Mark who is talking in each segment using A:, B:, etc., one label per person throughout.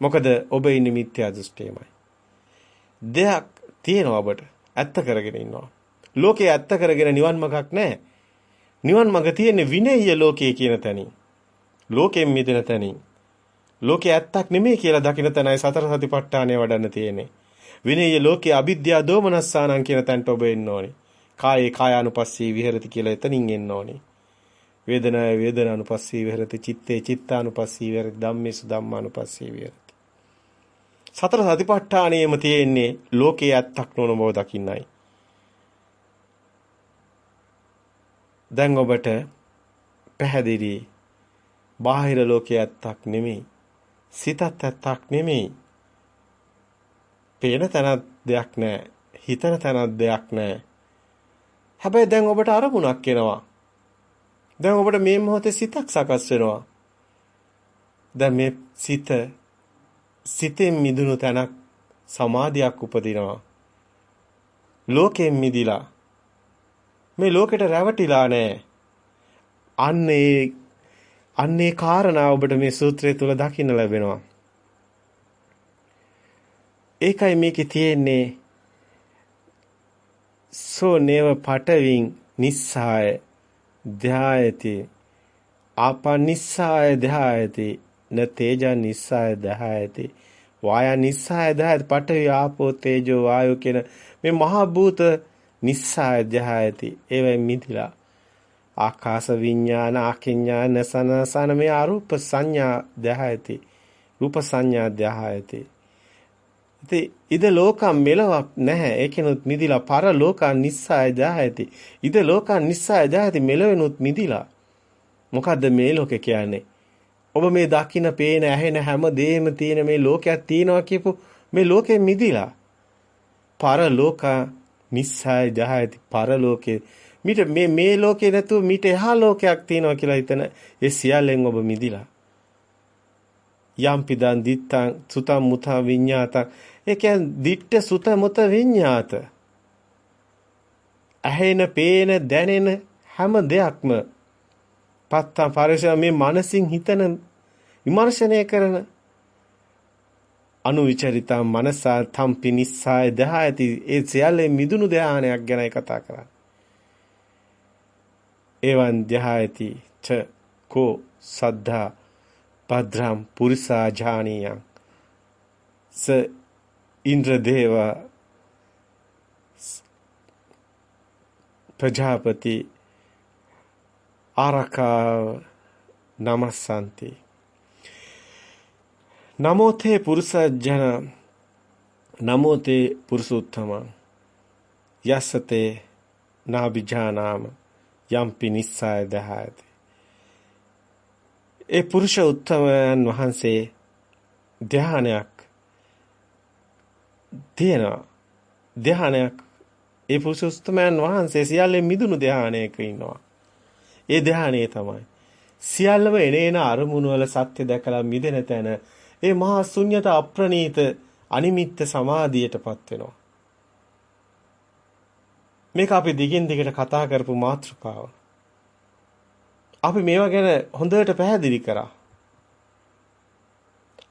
A: මොකද ඔබ ඉන්නේ මිත්‍යා දෘෂ්ටියමයි. දෙයක් තියෙනවා ඔබට. ඇත්ත කරගෙන ඉන්නවා. ලෝකේ ඇත්ත කරගෙන නිවන් මඟක් නැහැ. නිවන් මඟ තියෙන්නේ විනය්‍ය ලෝකයේ කියන තැනින්. ලෝකයෙන් මිදෙන තැනින්. ලෝකේ ඇත්තක් නෙමෙයි කියලා දකින තැනයි සතර සතිපට්ඨානය වඩන්න තියෙන්නේ. විනය්‍ය ලෝකයේ අවිද්‍යාව දෝමනස්සානං කියන තැනට ඔබ එන්න ඕනේ. කායේ කායානුපස්සී විහෙරති කියලා එතනින් එන්න ඕනේ. වේදනාය වේදනානුපස්සී විහෙරති චිත්තේ චිත්තානුපස්සී විහෙරති ධම්මේසු ධම්මානුපස්සී විහෙරති. සතර සතිපට්ඨානයේම තියෙන්නේ ලෝකයේ ඇත්තක් නොවන බව දකින්නයි. දැන් ඔබට පැහැදිලි බාහිර ලෝකයේ ඇත්තක් නෙමෙයි සිතත් ඇත්තක් නෙමෙයි. පේන තැනක් දෙයක් නැහැ හිතන තැනක් දෙයක් නැහැ. හැබැයි දැන් ඔබට අරමුණක් එනවා. දැන් ඔබට මේ මොහොතේ සිතක් සකස් වෙනවා. දැන් මේ සිත සිතෙන් මිදුණු තැනක් සමාධියක් උපදිනවා ලෝකයෙන් මිදිලා මේ ලෝකෙට රැවටිලා නැහැ. අන්න ඒ අන්නේ කාරණා ඔබට මේ සූත්‍රය තුල දකින්න ලැබෙනවා. ඒකයි මේකේ තියෙන්නේ සෝ නේව පටවින් නිස්සාය ධායති ආපනිස්සාය ධායති න තේජ නිස්සාය ධායති වාය නිස්සාය ධායති පඨවි ආපෝ තේජෝ වායෝ කියන මේ මහා භූත නිස්සාය ධායති ඒවෙන් මිදිලා. ආකාශ විඥාන ආකින්ඥාන සනසන මේ අරූප සංඥා ධායති රූප සංඥා ධායති ඉතින් ඉද ලෝකම් මෙලවක් නැහැ. ඒකිනුත් මිදිලා පර ලෝකං නිස්සාය ධායති ඉද ලෝකං නිස්සාය ධායති මෙලවෙනුත් මිදිලා. මොකද්ද මේ ලෝකේ කියන්නේ? ඔබ මේ දකින්න පේන ඇහෙන හැම දෙයක්ම තියෙන මේ ලෝකයක් තියෙනවා කියපු මේ ලෝකෙ මිදිලා පර ලෝකා නිස්සාය ජහයති පරලෝකේ මිට මේ මේ ලෝකේ නැතුව මිට එහා ලෝකයක් තියෙනවා කියලා හිතන ඒ සියල්ලෙන් ඔබ මිදිලා. යම් පිදන් දිත්තං සුතං මුතං විඤ්ඤාතං. ඒ කියන්නේ දිට්ඨ සුත මුත විඤ්ඤාත. ඇහෙන පේන දැනෙන හැම දෙයක්ම පත්තම් පරිශම මේ මනසින් හිතන විමර්ශනය කරන අනුවිචරිතා මනසා තම්පි නිස්සාය දහයති ඒ සියල්ලේ මිදුණු ධානයක් ගැනයි කතා කරන්නේ. එවන් ධායති ච කෝ සද්ධා භද්‍රම් පුරිසා ඥානියං ස ඉන්ද්‍රදේව ප්‍රජාපති ආරකා නමස්සන්ති නමෝතේ පුරුසජන නමෝතේ පුරුසුත්තම යස්සතේ නාබිජානාම යම්පි නිස්සාය දහයති. ඒ පුරුෂ උත්තමයන් වහන්සේ ධානයක් තියෙනවා. ධානයක් ඒ පුරුෂ උත්තමයන් වහන්සේ සියල්ලෙන් මිදුණු ධානයක ඉන්නවා. ඒ ධානයේ තමයි සියල්ලම එනේන අරමුණු වල සත්‍ය දැකලා මිදෙන තැන ඒ මහා ශුන්්‍යත අප්‍රණීත අනිමිත්ත සමාධියටපත් වෙනවා. මේක අපි දිගින් දිගට කතා කරපු මාතෘකාව. අපි මේවා ගැන හොඳට පැහැදිලි කරා.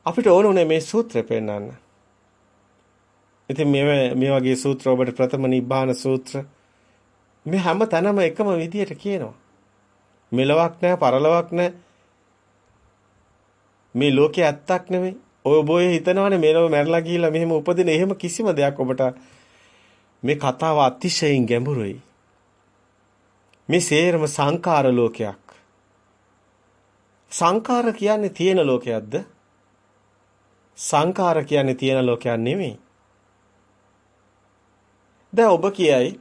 A: අපිට ඕන උනේ මේ සූත්‍රය පෙන්වන්න. ඉතින් මේ මේ වගේ සූත්‍ර ඔබට ප්‍රථම නිබ්බාන සූත්‍ර මේ හැම තැනම එකම විදියට කියනවා. මෙලවක් නැහැ, පරලවක් නැහැ. මේ ලෝකේ ඇත්තක් නෙමෙයි. ඔය ඔබ ඔය හිතනවානේ මේලව මැරලා ගිහිල්ලා මෙහෙම උපදින එහෙම කිසිම දෙයක් ඔබට මේ කතාව අතිශයින් ගැඹුරුයි. මේ සේරම සංකාර ලෝකයක්. සංකාර කියන්නේ තියෙන ලෝකයක්ද? සංකාර කියන්නේ තියෙන ලෝකයක් නෙමෙයි. දැන් ඔබ කියයි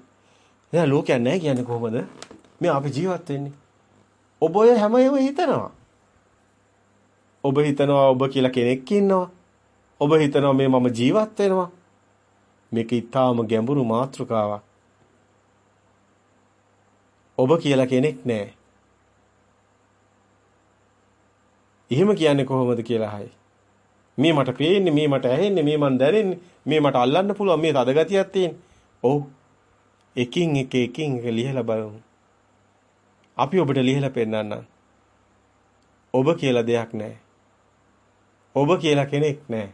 A: දැන් ලෝකයක් නැහැ කියන්නේ කොහොමද? මේ අපි ජීවත් වෙන්නේ. ඔබ ඔය හැම ඒවා හිතනවා. ඔබ හිතනවා ඔබ කියලා කෙනෙක් ඉන්නවා. ඔබ හිතනවා මේ මම ජීවත් වෙනවා. මේක ඊටාම ගැඹුරු මාතෘකාවක්. ඔබ කියලා කෙනෙක් නැහැ. එහෙම කියන්නේ කොහොමද කියලා අහයි. මේ මට පේන්නේ, මේ මට ඇහෙන්නේ, මේ මන් දැනෙන්නේ, මේ මට අල්ලන්න පුළුවන්, මේ තද ගතියක් තියෙන්නේ. ඔව්. එකින් එක එකින් එක ලියලා බලමු. අපි ඔබට ලියලා පෙන්නන්නම්. ඔබ කියලා දෙයක් නැහැ. ඔබ කියලා කෙනෙක් නැහැ.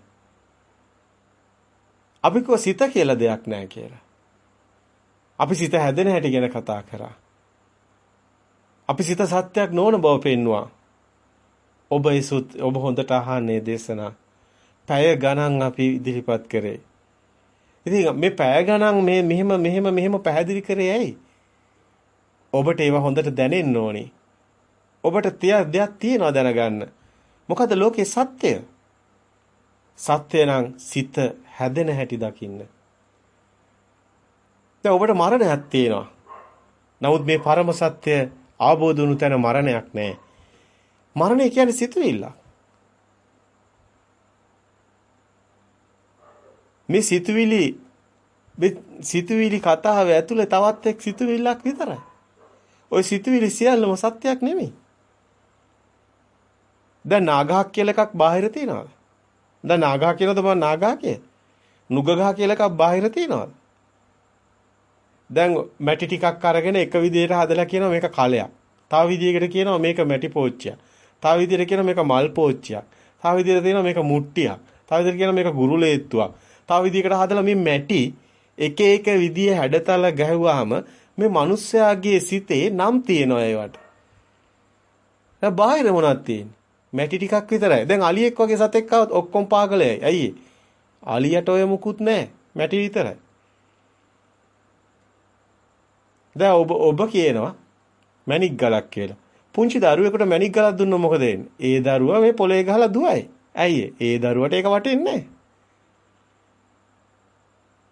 A: අපි කෝ සිත කියලා දෙයක් නැහැ කියලා. අපි සිත හැදෙන හැටි ගැන කතා කරා. අපි සිත සත්‍යයක් නොවන බව පෙන්නවා. ඔබ ඒසුත් ඔබ හොඳට අහන්නේ දේශනා. පැය ගණන් අපි ඉදිරිපත් කරේ. ඉතින් මේ පැය ගණන් මේ මෙහෙම මෙහෙම මෙහෙම පැහැදිලි කරේ ඇයි? ඔබට ඒවා හොඳට දැනෙන්න ඕනේ. ඔබට දෙයක් තියෙනවා දැනගන්න. මොකද ලෝකේ සත්‍යය? සත්‍යනම් සිත හැදෙන හැටි දකින්න. දැන් ඔබට මරණයක් තියෙනවා. නමුත් මේ පරම සත්‍ය ආબોධ වුණු තැන මරණයක් නැහැ. මරණය කියන්නේ සිතුවිල්ල. මේ සිතුවිලි සිතුවිලි කතාව ඇතුලේ තවත් එක් සිතුවිල්ලක් විතරයි. ওই සිතුවිලි සියල්ලම සත්‍යයක් නෙමෙයි. දැන් නාගහක් කියලා එකක් බාහිර තියනවාද? දැන් නාගා කියනද මම නාගා කිය? නුගගහ කියලා එකක් බාහිර තියනවාද? දැන් මැටි ටිකක් අරගෙන එක විදිහට හදලා කියනවා මේක කලයක්. තව විදිහකට කියනවා මේක මැටි පෝච්චියක්. තව විදිහට කියනවා මේක මල් පෝච්චියක්. තව විදිහට කියනවා මේක මුට්ටියක්. තව විදිහට කියනවා මේක ගුරුලේත්තුවක්. තව විදිහකට හදලා මේ මැටි එක එක විදිහ හැඩතල ගැහුවාම මේ මිනිස්යාගේ සිතේ නම් තියෙනවා ඒවට. දැන් බාහිර මොනවද තියෙන්නේ? මැටි ටිකක් විතරයි. දැන් අලියෙක් වගේ සතෙක් ආවොත් ඔක්කොම පාගලයි. ඇයි? අලියට ඔය මුකුත් නැහැ. මැටි විතරයි. දැන් ඔබ ඔබ කියනවා මැණික් ගලක් කියලා. පුංචි දරුවෙකුට මැණික් ගලක් දුන්නොත් මොකද වෙන්නේ? ඒ දරුවා මේ පොලේ ගහලා දුවයි. ඇයි ඒ දරුවට ඒක වටින්නේ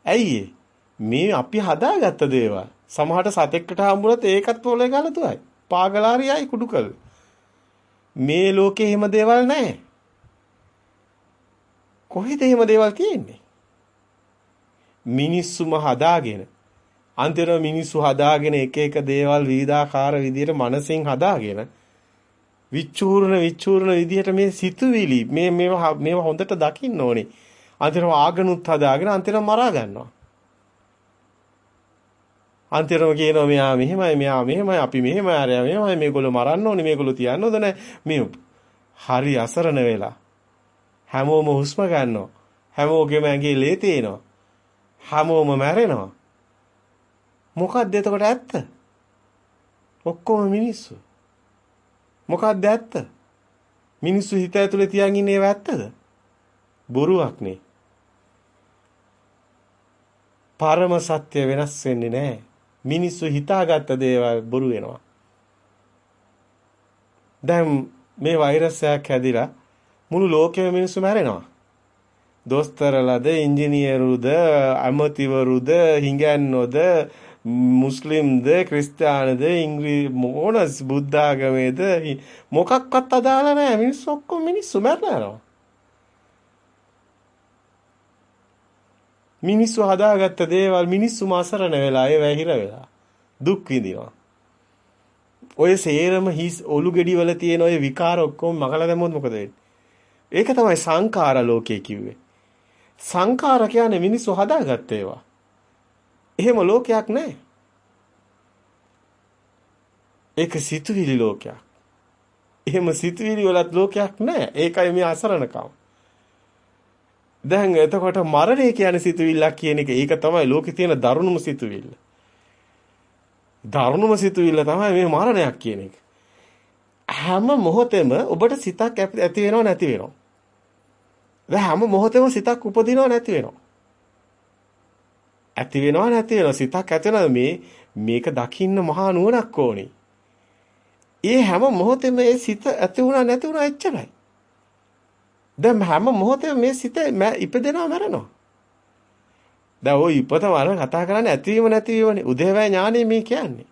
A: ඇයි මේ අපි හදාගත්ත දේවල්. සමහරට සතෙක්ට හම්බුනොත් ඒකත් පොලේ ගහලා දුවයි. පාගලාරියයි කුඩු කළ. මේ ලෝකේ එහෙම දේවල් නැහැ. කොහෙද එහෙම දේවල් තියෙන්නේ? මිනිස්සුම හදාගෙන අන්තිම මිනිස්සු හදාගෙන එක එක දේවල් විවිධාකාර විදියට මනසින් හදාගෙන විචූර්ණ විචූර්ණ විදියට මේ සිතුවිලි මේ මේවා මේවා හොඳට දකින්න ඕනේ. අන්තිම ආගනුත් හදාගෙන අන්තිම මරා ගන්නවා. අන්තිමට කියනවා මෙයා මෙහෙමයි මෙයා මෙහෙමයි අපි මෙහෙමයි අරයා මෙහෙමයි මේගොල්ලෝ මරන්න ඕනේ මේගොල්ලෝ තියන්න ඕද නැහැ. මේ හරි අසරණ වෙලා හැමෝම හුස්ම ගන්නවා. හැමෝගෙම ඇඟේ ලේ තියෙනවා. හැමෝම මැරෙනවා. මොකක්ද එතකොට ඇත්ත? ඔක්කොම මිනිස්සු. මොකක්ද ඇත්ත? මිනිස්සු හිත ඇතුලේ තියන් ඉන්නේ ඒව ඇත්තද? බොරුවක් නේ පරම සත්‍ය වෙනස් වෙන්නේ නැහැ. මිනිස්සු හිතාගත්ත දේවල් බොරු වෙනවා. දැන් මේ වෛරස් එකක් හැදිලා මුළු ලෝකෙම මිනිස්සු මැරෙනවා. දොස්තරලාද, ඉංජිනේරුද, අමතිවරුද, හිඟන්නෝද, මුස්ලිම්ද, ක්‍රිස්තියානිද, ඉංග්‍රීසි මොනස් බුද්ධාගමේද මොකක්වත් අදාළ නැහැ. මිනිස්සු ඔක්කොම මිනිස්සු මැරෙනවා. මිනිස්සු හදාගත්ත දේවල් මිනිස්සුම අසරණ වෙලා ඒ වැහිර වෙලා දුක් විඳිනවා. ඔය සේරම හිස් ඔලු ගෙඩි වල තියෙන ඔය විකාර ඔක්කොම මගලා දැම්මොත් මොකද වෙන්නේ? ඒක තමයි සංඛාර ලෝකේ කිව්වේ. සංඛාර කියන්නේ මිනිස්සු හදාගත්ත ඒවා. එහෙම ලෝකයක් නැහැ. ඒක සිතුවිලි ලෝකයක්. එහෙම සිතුවිලි වලත් ලෝකයක් නැහැ. ඒකයි මේ අසරණකම. දැන් එතකොට මරණය කියන්නේ සිතුවිල්ලක් කියන එක ඒක තමයි ලෝකේ තියෙන දරුණුම සිතුවිල්ල. දරුණුම සිතුවිල්ල තමයි මේ මරණයක් කියන එක. හැම මොහොතෙම ඔබට සිතක් ඇති වෙනව නැති වෙනව. දැන් හැම මොහොතෙම සිතක් උපදිනව නැති වෙනව. ඇති වෙනව නැති වෙනව සිතක් ඇති මේ මේක දකින්න මහා නුවණක් ඕනේ. ඒ හැම මොහොතෙම ඒ සිත ඇති වුණා නැති වුණා එච්චරයි. දැන් හැම මොහොතේම මේ සිත ඉපදෙනවා මරනවා. දැන් ওই ඉපත මරණ කතා කරන්නේ ඇතිවීම නැතිවීමනේ. උදේවැය ඥානෙ මේ කියන්නේ.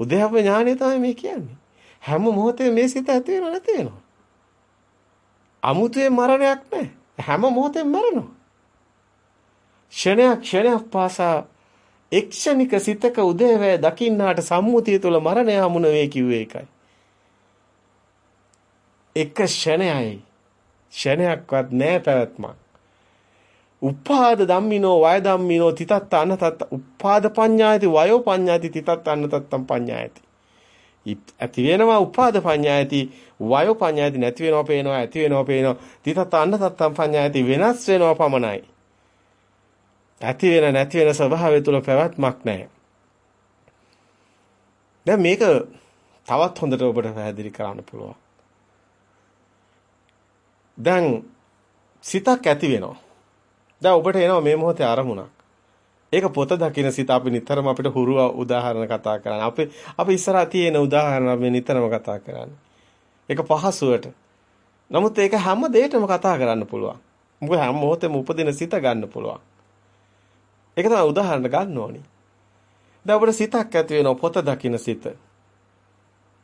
A: උදේවැය ඥානෙ තමයි මේ කියන්නේ. හැම මොහොතේම මේ සිත ඇති වෙනව නැති වෙනව. අමුතුවේ මරණයක් නැහැ. හැම මොහොතෙම මරනවා. ක්ෂණයක් ක්ෂණයක් පාසා එක්ෂණික සිතක උදේවැය දකින්නාට සම්මුතිය තුළ මරණය හමුන වේ කිව්වේ ඒකයි. එක ක්ෂණයයි ෂණයක්වත් නැහැ පැවැත්මක්. උපාද ධම්මිනෝ වය ධම්මිනෝ තිතත්ත අනතත් උපාද පඤ්ඤායති වයෝ පඤ්ඤායති තිතත්ත අනතත්තම් පඤ්ඤායති. ඇති වෙනවා උපාද පඤ්ඤායති වයෝ පඤ්ඤායති නැති වෙනවා පේනවා ඇති වෙනවා පේනවා තිතත් අන්න තත්තම් පඤ්ඤායති වෙනස් වෙනවා පමණයි ඇති වෙන නැති වෙන ස්වභාවය තුල පැවැත්මක් නැහැ දැන් මේක තවත් හොඳට ඔබට පැහැදිලි කරන්න පුළුවන් දැන් සිතක් ඇති වෙනවා දැන් ඔබට එනවා මේ මොහොතේ අරමුණක් ඒක පොත දකින සිත අපි නිතරම අපිට හුරු උදාහරණ කතා කරන්නේ. අපි අපි ඉස්සරහා තියෙන උදාහරණ අපි නිතරම කතා කරන්නේ. ඒක පහසුවට. නමුත් ඒක හැම දෙයකම කතා කරන්න පුළුවන්. මොකද හැම මොහොතෙම උපදින සිත ගන්න පුළුවන්. ඒක තමයි උදාහරණ ගන්න ඕනි. දැන් අපිට සිතක් ඇති වෙනවා පොත දකින සිත.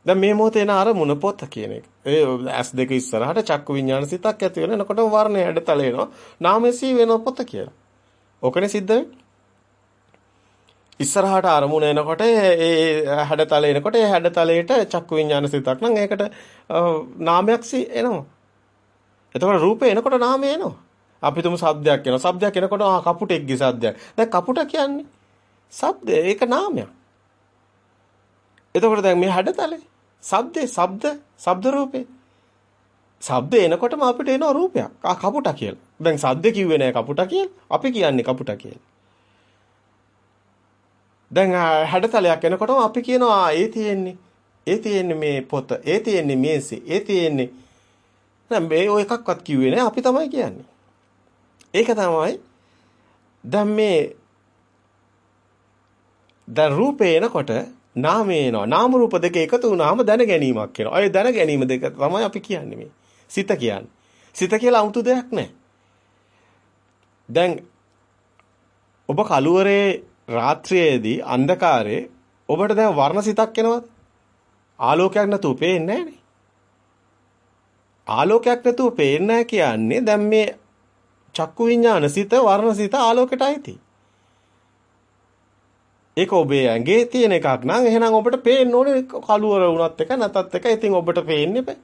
A: දැන් මේ මොහොතේ එන අරමුණ පොත කියන එක. ඒ S2 ඉස්සරහට චක්කු විඤ්ඤාණ සිතක් ඇති වෙනකොට වර්ණය හැඩතල එනවා. නාමසී වෙන පොත කියලා. ඕකනේ සිද්ධ වෙන්නේ. ඉස්සරහට අරමුණ එනකොට ඒ හැඩතල එනකොට ඒ හැඩතලයට චක්කු විඤ්ඤාණ සිතක් නම් ඒකට නාමයක් එනවා. එතකොට රූපේ එනකොට නාමය එනවා. අපි තුමු සබ්දයක් එනවා. සබ්දයක් එනකොට ආ කපුටෙක්ගේ සබ්දයක්. දැන් කපුට කියන්නේ සබ්ද ඒක නාමයක්. එතකොට දැන් මේ හැඩතලේ සබ්දේ සබ්ද සබ්ද රූපේ ශබ්ද එනකොටම අපිට එනවා රූපයක්. ආ කපුටා කියලා. දැන් සද්ද කිව්වේ නෑ කපුටා කියලා. අපි කියන්නේ කපුටා කියලා. දැන් හැඩතලයක් එනකොටම අපි කියනවා ඒ තියෙන්නේ ඒ තියෙන්නේ මේ පොත ඒ තියෙන්නේ මේසෙ ඒ තියෙන්නේ දැන් මේ ඔය එකක්වත් කිව්වේ නෑ අපි තමයි කියන්නේ ඒක තමයි දැන් මේ දැන් රූපේ එනකොට නාමය එනවා නාම රූප දෙක එකතු වුණාම දැන ගැනීමක් වෙනවා ඒ දැන ගැනීම දෙක තමයි අපි කියන්නේ මේ සිත කියන්නේ සිත කියලා 아무තු දෙයක් නෑ දැන් ඔබ කලුවරේ රාත්‍රියේදී අන්ධකාරයේ ඔබට දැන් වර්ණ සිතක් එනවද? ආලෝකයක් නැතුව පේන්නේ නැහනේ. ආලෝකයක් නැතුව පේන්නේ කියන්නේ දැන් මේ චක්කු විඥාන සිත වර්ණ සිත ආලෝකයට අයිති. ඒක ඔබේ ඇඟේ තියෙන එකක් නම් එහෙනම් ඔබට පේන්න ඕනේ කළුවර වුණත් එක නැතත් එක ඉතින් ඔබට පේන්නේ බෑ.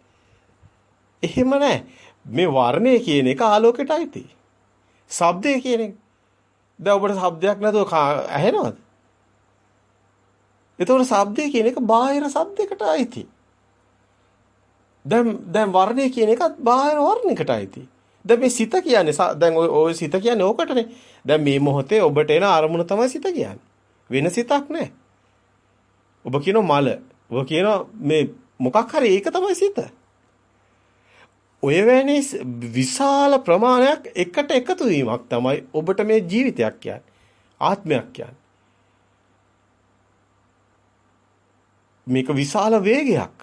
A: එහෙම නැහැ. මේ වර්ණය කියන එක ආලෝකයට අයිති. ශබ්දය කියන එක දැන් ඔබට ශබ්දයක් නැතුව ඇහෙනවද? එතකොට ශබ්දය කියන එක බාහිර ශබ්දයකට අයිති. දැන් දැන් වර්ණය කියන එකත් බාහිර වර්ණයකට අයිති. දැන් මේ සිත කියන්නේ දැන් ඔය සිත කියන්නේ ඕකටනේ. දැන් මේ මොහොතේ ඔබට එන අරමුණ තමයි සිත කියන්නේ. වෙන සිතක් නැහැ. ඔබ කියන මල. ඔබ කියන මේ මොකක් හරි ඒක තමයි සිත. ඔය වැනි විශාල ප්‍රමාණයක් එකට එකතු වීමක් තමයි ඔබට මේ ජීවිතයක් කියන්නේ. ආත්මයක් කියන්නේ. මේක විශාල වේගයක්.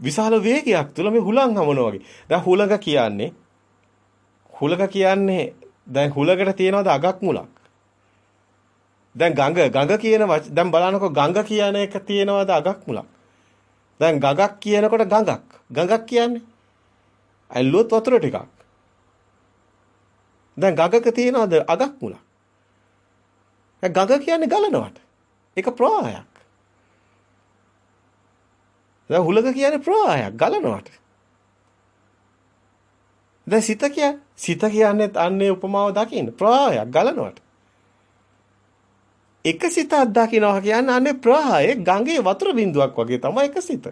A: විශාල වේගයක් තුල මේ හුලං හමනවා වගේ. දැන් හුලඟ කියන්නේ හුලඟ කියන්නේ දැන් හුලඟට තියනවාද අගක් මුලක්? දැන් ගඟ ගඟ කියන දැන් බලනකො ගඟ කියන එක තියනවාද අගක් මුලක්? දැන් ගඟක් කියනකොට ගඟක්. ගඟක් කියන්නේ ඇල්ලුවොත් වතුර ටිකක්. දැන් ගගක තියනවාද අගක් මුලක්? ගග කියන්නේ ගලනවට. ඒක ප්‍රවාහයක්. දැන් හුලක කියන්නේ ප්‍රවාහයක් ගලනවට. දැන් සිත කිය සිත කියන්නේ අන්නේ උපමාව දකින්න ප්‍රවාහයක් ගලනවට. එක සිතක් දකින්නවා කියන්නේ අන්නේ ප්‍රවාහයේ ගඟේ වතුර බිඳුවක් වගේ තමයි එක සිත.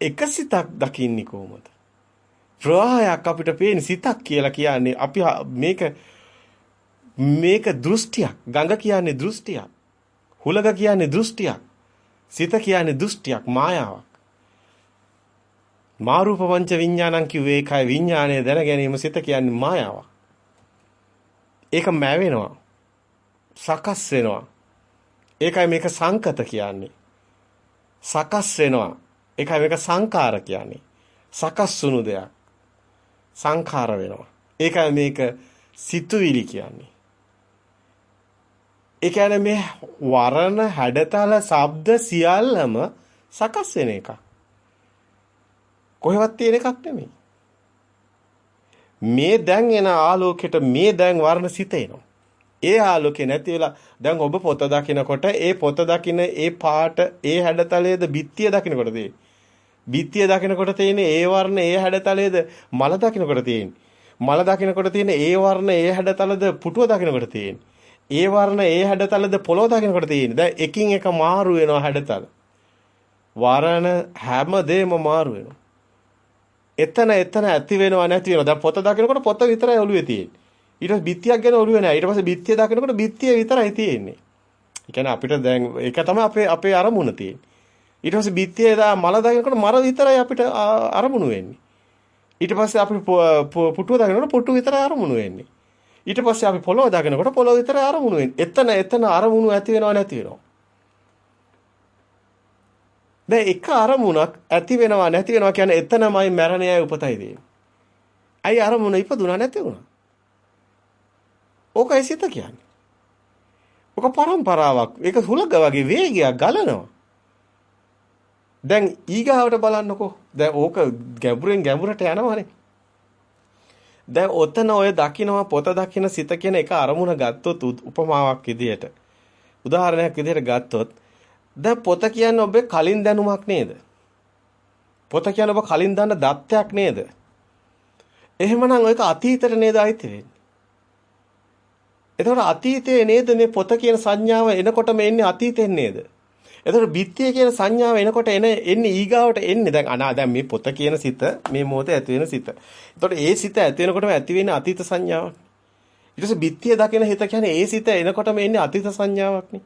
A: එක සිතක් දකින්නේ කොහොමද? ප්‍රවාහයක් අපිට පේන සිතක් කියලා කියන්නේ අපි මේක මේක දෘෂ්ටියක්. ගඟ කියන්නේ දෘෂ්ටියක්. හුලග කියන්නේ දෘෂ්ටියක්. සිත කියන්නේ දෘෂ්ටියක් මායාවක්. මාරූප පංච විඥානං කිව්වේ ඒකයි විඥානය දැන ගැනීම සිත කියන්නේ මායාවක්. ඒක මැවෙනවා. සකස් වෙනවා. ඒකයි මේක සංකත කියන්නේ. සකස් වෙනවා. ඒකයි මේක සංකාර කියන්නේ. සකස් වුණු දෙයක්. සංඛාර වෙනවා. ඒකයි මේක සිතුවිලි කියන්නේ. ඒ කියන්නේ මේ වරණ හැඩතල ශබ්ද සියල්ලම සකස් වෙන එකක්. කොහෙවත් තියෙන එකක් නෙමෙයි. මේ දැන් එන ආලෝකයට මේ දැන් වර්ණ සිත එනවා. ඒ ආලෝකේ නැති වෙලා දැන් ඔබ පොත දකිනකොට ඒ පොත දකින ඒ පාට ඒ හැඩතලයේද බිත්තිය දකිනකොට තියෙන්නේ. බිත්තිය දකිනකොට තියෙන ඒ වර්ණ ඒ හැඩතලයේද මල දකිනකොට තියෙන්නේ. මල දකිනකොට තියෙන ඒ වර්ණ ඒ හැඩතලද පුටුව දකිනකොට තියෙන්නේ. ඒ වර්ණ ඒ හැඩතලද පොළොව දකින්නකොට තියෙන්නේ. දැන් එකින් එක මාරු වෙනවා හැඩතල. වර්ණ හැමදේම මාරු වෙනවා. එතන එතන ඇති වෙනවා නැති වෙනවා. දැන් පොත දකිනකොට පොත විතරයි ඔළුවේ තියෙන්නේ. ඊට පස්සේ බිත්තියක් ගැන ඔළුවේ නැහැ. ඊට පස්සේ බිත්තිය දකිනකොට බිත්තිය විතරයි තියෙන්නේ. ඒ කියන්නේ අපිට දැන් ඒක තමයි අපේ අපේ අරමුණ තියෙන්නේ. ඊට පස්සේ බිත්තිය දා මල දකිනකොට මර විතරයි අපිට අරමුණු වෙන්නේ. ඊට පස්සේ අපි පුටුව දකිනකොට පුටුව විතරයි අරමුණු වෙන්නේ. ඊට පස්සේ අපි පොළොව දකිනකොට පොළොව විතරයි අරමුණු වෙන්නේ. එතන එතන අරමුණු ඇති වෙනව නැති වෙනව. දැන් එක අරමුණක් ඇති වෙනවා නැති වෙනවා කියන්නේ එතනමයි මරණයයි උපතයි දෙන්නේ. අයි අරමුණ ඉපදුනා නැති වුණා. ඕකයි සිත කියන්නේ. ඕක પરම්පරාවක්. ඒක හුලග වගේ වේගයක් ගලනවා. දැන් ඊගාවට බලන්නකෝ. දැන් ඕක ගැඹුරෙන් ගැඹුරට යනවනේ. දැන් ඔතන ඔය දකින්නවා පොත දකින්න සිත කියන එක අරමුණ ගත්තොත් උපමාවක් විදියට උදාහරණයක් විදියට ගත්තොත් දැන් පොත කියන්නේ ඔබේ කලින් දැනුමක් නේද? පොත කියන්නේ ඔබ කලින් දන්න දත්තයක් නේද? එහෙමනම් ඒක අතීතයට නේද අයිති වෙන්නේ? එතකොට අතීතයේ නේද මේ පොත කියන සංඥාව එනකොටම එන්නේ අතීතෙන් නේද? එතකොට බිත්තිය කියන සංඥාව එනකොට එන එන්නේ ඊගාවට එන්නේ දැන් අනා දැන් මේ පොත කියන සිත මේ මොහොතේ ඇති වෙන සිත. එතකොට ඒ සිත ඇති වෙනකොටම ඇති වෙන්නේ අතීත සංඥාවක්. ඊට පස්සේ බිත්තිය දකින හිත කියන්නේ ඒ සිත එනකොටම එන්නේ අතීත සංඥාවක් නේ.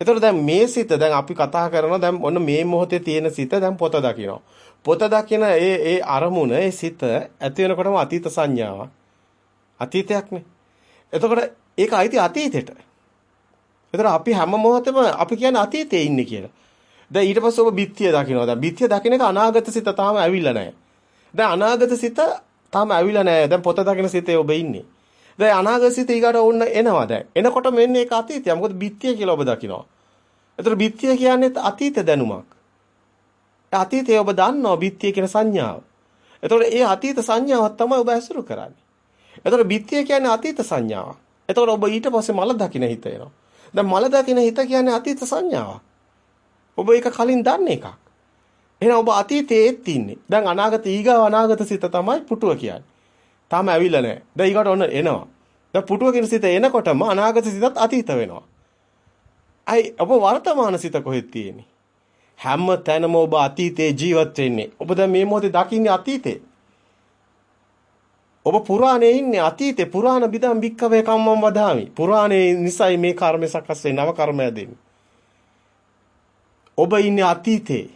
A: එතකොට දැන් මේ සිත දැන් අපි කතා කරනවා දැන් ඔන්න මේ මොහොතේ තියෙන සිත දැන් පොත දකිනවා. පොත දකින ඒ ඒ අරමුණ ඒ සිත ඇති වෙනකොටම අතීත සංඥාවක්. අතීතයක්නේ. එතකොට ඒක අයිති අතීතෙට. එතන අපි හැම මොහොතෙම අපි කියන්නේ අතීතයේ ඉන්නේ කියලා. දැන් ඊට පස්සේ ඔබ බිත්තිය දකින්නවා. දැන් බිත්තිය දකින්න එක අනාගත සිත තාම ඇවිල්ලා නැහැ. දැන් අනාගත සිත තාම ඇවිල්ලා නැහැ. දැන් පොත දකින්න සිතේ ඔබ ඉන්නේ. දැන් අනාගත සිත ඊගාට ඕන්න එනවා දැන්. එනකොට මෙන්න ඒක අතීතය. මොකද බිත්තිය කියලා ඔබ දකින්නවා. එතකොට බිත්තිය කියන්නේ අතීත දැනුමක්. අතීතය ඔබ දන්නවා බිත්තිය කියන සංඥාව. එතකොට ඒ අතීත සංඥාවක් තමයි ඔබ ඇසුරු කරන්නේ. එතකොට බිත්තිය කියන්නේ අතීත සංඥාවක්. එතකොට ඔබ ඊට පස්සේ මල දකින්න හිත එනවා. දැන් මල දකින හිත කියන්නේ අතීත සංඥාවක්. ඔබ ඒක කලින් දන්න එකක්. එහෙනම් ඔබ අතීතයේත් ඉන්නේ. දැන් අනාගත ඊගාව අනාගත සිත තමයි පුටුව කියන්නේ. තාම ඇවිල්ලා නැහැ. දැන් ඊකට ඔන්න එනවා. දැන් පුටුව කියන සිත එනකොටම අනාගත සිතත් අතීත වෙනවා. අයි ඔබ වර්තමාන සිත කොහෙද තියෙන්නේ? හැම තැනම ඔබ අතීතයේ ජීවත් වෙන්නේ. ඔබ දැන් මේ මොහොතේ දකින්නේ අතීතේ. ඔබ පුරාණේ ඉන්නේ අතීතේ පුරාණ බිදම් බික්කවේ කම්මම් වදාමි. පුරාණේ නිසයි මේ කර්ම සකස් වෙන්නේ නව කර්මය දෙන්නේ. ඔබ ඉන්නේ අතීතේ.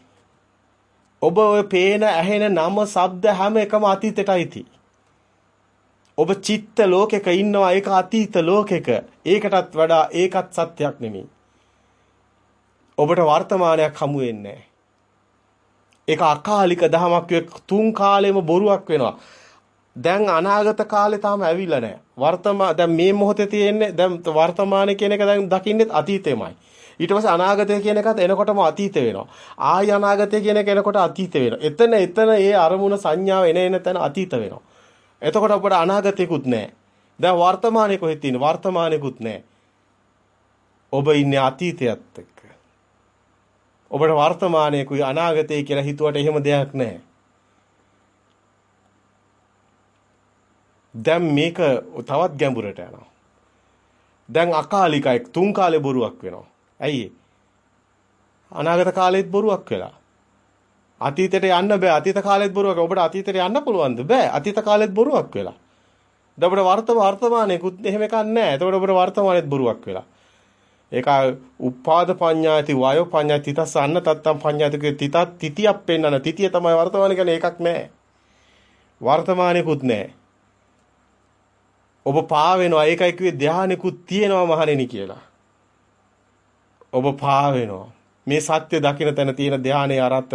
A: ඔබ ඔය පේන ඇහෙන නම ශබ්ද හැම එකම අතීතයටයි ති. ඔබ චිත්ත ලෝකෙක ඉන්නවා ඒක අතීත ලෝකෙක. ඒකටත් වඩා ඒකත් සත්‍යයක් නෙමෙයි. ඔබට වර්තමානයක් හමු වෙන්නේ ඒක අකාලික දහමක් තුන් කාලෙම බොරුවක් වෙනවා. දැන් අනාගත කාලේ තාම ඇවිල්ලා නැහැ. වර්තමාන දැන් මේ මොහොතේ තියෙන්නේ දැන් වර්තමානයේ කියන එක දැන් දකින්නේ අතීතෙමයි. ඊට පස්සේ අනාගතය කියන එකත් එනකොටම අතීත වෙනවා. ආය අනාගතය කියන එක එනකොට අතීත වෙනවා. එතන එතන ඒ අරමුණ සංඥාව එන එන තැන අතීත වෙනවා. එතකොට අපට අනාගතයකුත් නැහැ. දැන් වර්තමානයේ කොහෙද තියෙන්නේ? වර්තමානයකුත් නැහැ. ඔබ ඉන්නේ අතීතයත් එක්ක. ඔබට වර්තමානයේකුයි අනාගතය කියලා හිතුවට එහෙම දෙයක් නැහැ. දැන් මේක තවත් ගැඹුරට යනවා. දැන් අකාලිකයි තුන් කාලේ බොරුවක් වෙනවා. ඇයි අනාගත කාලෙත් බොරුවක් වෙලා. අතීතයට යන්න බෑ. අතීත කාලෙත් බොරුවක්. ඔබට අතීතයට යන්න පුළුවන්ද? බෑ. අතීත කාලෙත් බොරුවක් වෙලා. දැන් ඔබට වර්තම වර්තමානයේකුත් එහෙම එකක් නැහැ. එතකොට ඔබට වර්තමානයේත් බොරුවක් වෙලා. ඒක උපාද පඤ්ඤාති වායෝ පඤ්ඤාති තිතස් අන්න තත්තම් පඤ්ඤාති තිතත් තිතියක් පෙන්නන. තිතිය තමයි වර්තමාන කියන්නේ ඒකක් නැහැ. වර්තමානයේකුත් නැහැ. ඔබ පා වෙනවා. ඒකයි කිව්වේ ධානයකුත් තියෙනවා මහණෙනි කියලා. ඔබ පා වෙනවා. මේ සත්‍ය දකින්න තැන තියෙන ධානයේ අරහත්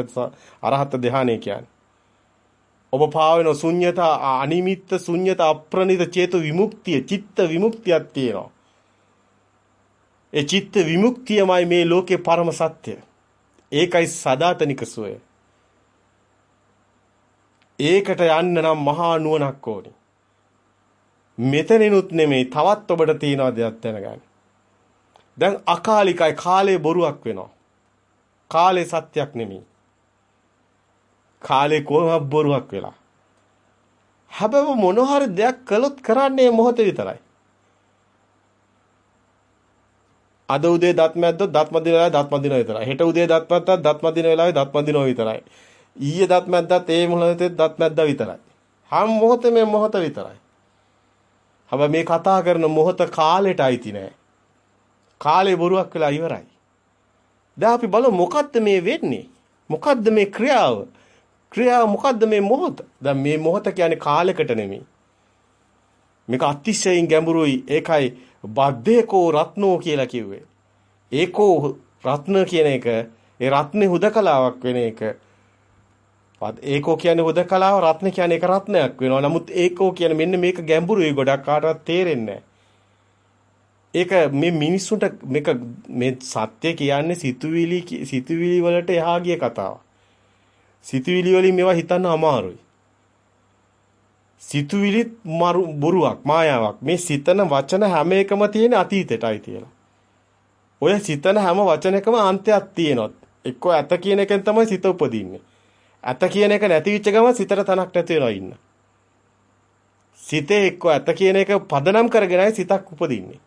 A: අරහත් ධානය කියන්නේ. ඔබ පා වෙනවා ශුන්්‍යත අනිමිත්ත ශුන්්‍යත අප්‍රණිත චේතු විමුක්තිය චිත්ත විමුක්තියක් තියෙනවා. ඒ චිත්ත විමුක්තියමයි මේ ලෝකේ පරම සත්‍ය. ඒකයි සදාතනික සුවය. ඒකට යන්න නම් මහා නුවණක් ඕනේ. මෙතනිනුත් නෙමෙයි තවත් ඔබට තියෙනවා දෙයක් දැනගන්න. දැන් අකාලිකයි කාලේ බොරුවක් වෙනවා. කාලේ සත්‍යක් නෙමෙයි. කාලේ කොහොමද බොරුවක් වෙලා. හැබැයි මොන හරි දෙයක් කළොත් කරන්නේ මොහොත විතරයි. අද උදේ දත් මැද්දොත් දත් මදින වෙලාවේ දත් මදින විතරයි. හෙට උදේ දත් මැද්දත් දත් මදින වෙලාවේ දත් මදිනවා විතරයි. ඊයේ දත් මැද්දත් ඒ මොහොතේ දත් මැද්දා විතරයි. හැම මොහොතේ මේ මොහොත විතරයි. හැබැයි මේ කතා කරන මොහොත කාලෙට අයිති නෑ. කාලේ බොරුවක් වෙලා ඉවරයි. දැන් අපි බලමු මොකද්ද මේ වෙන්නේ? මොකද්ද මේ ක්‍රියාව? ක්‍රියාව මොකද්ද මේ මොහොත? දැන් මේ මොහොත කියන්නේ කාලයකට නෙමෙයි. මේක අතිශයින් ගැඹුරුයි. ඒකයි බද්දේකෝ රත්නෝ කියලා කිව්වේ. ඒකෝ රත්න කියන එක ඒ රත්නේ හුදකලාවක් වෙන එක. ඒකෝ කියන්නේ හුදකලාව රත්න කියන්නේ එක රත්නයක් වෙනවා. නමුත් ඒකෝ කියන්නේ මෙන්න මේක ගැඹුරුයි ගොඩක් කාටවත් තේරෙන්නේ ඒක මේ මිනිස්සුන්ට මේක මේ සත්‍ය කියන්නේ සිතුවිලි සිතුවිලි වලට එහා ගිය කතාවක්. සිතුවිලි වලින් මේවා හිතන්න අමාරුයි. සිතුවිලිත් මරු බොරුවක් මායාවක්. මේ සිතන වචන හැම එකම තියෙන අතීතයටයි තියලා. ඔය සිතන හැම වචනයකම අන්තයක් තියෙනවා. එක්කෝ ඇත කියන එකෙන් තමයි සිත උපදින්නේ. ඇත කියන එක නැති වෙච්ච ගමන් සිතට තනක් නැති වෙනවා ඉන්න. සිතේ එක්කෝ ඇත කියන එක පදනම් කරගෙනයි සිතක් උපදින්නේ.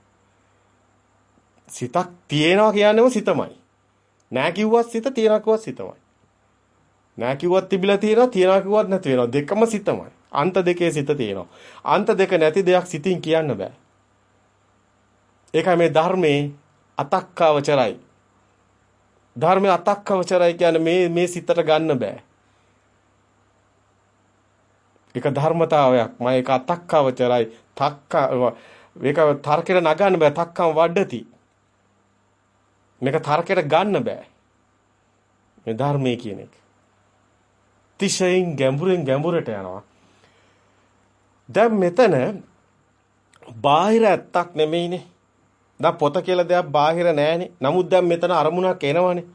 A: සිතක් තියෙනවා කියන්නේම සිතමයි. නෑ කිව්වත් සිත තියනවා කිව්වත් සිතමයි. නෑ කිව්වත් තිබිලා තියෙනවා තියනවා කිව්වත් නැති වෙනවා දෙකම සිතමයි. අන්ත දෙකේ සිත තියෙනවා. අන්ත දෙක නැති දෙයක් සිතින් කියන්න බෑ. ඒකයි මේ ධර්මයේ අතක්කවචරයි. ධර්මයේ අතක්කවචරයි කියන්නේ මේ මේ සිතට ගන්න බෑ. ඒක ධර්මතාවයක්. මම ඒක අතක්කවචරයි. තක්ක මේක තර්කයට නගන්න බෑ. තක්කම් වඩති. මේක තර්කයට ගන්න බෑ. මේ ධර්මයේ කියන එක. තිශයින් ගැඹුරෙන් ගැඹුරට යනවා. දැන් මෙතන බාහිර ඇත්තක් නෙමෙයිනේ. දැන් පොත කියලා දෙයක් බාහිර නෑනේ. නමුත් දැන් මෙතන අරමුණක් එනවනේ.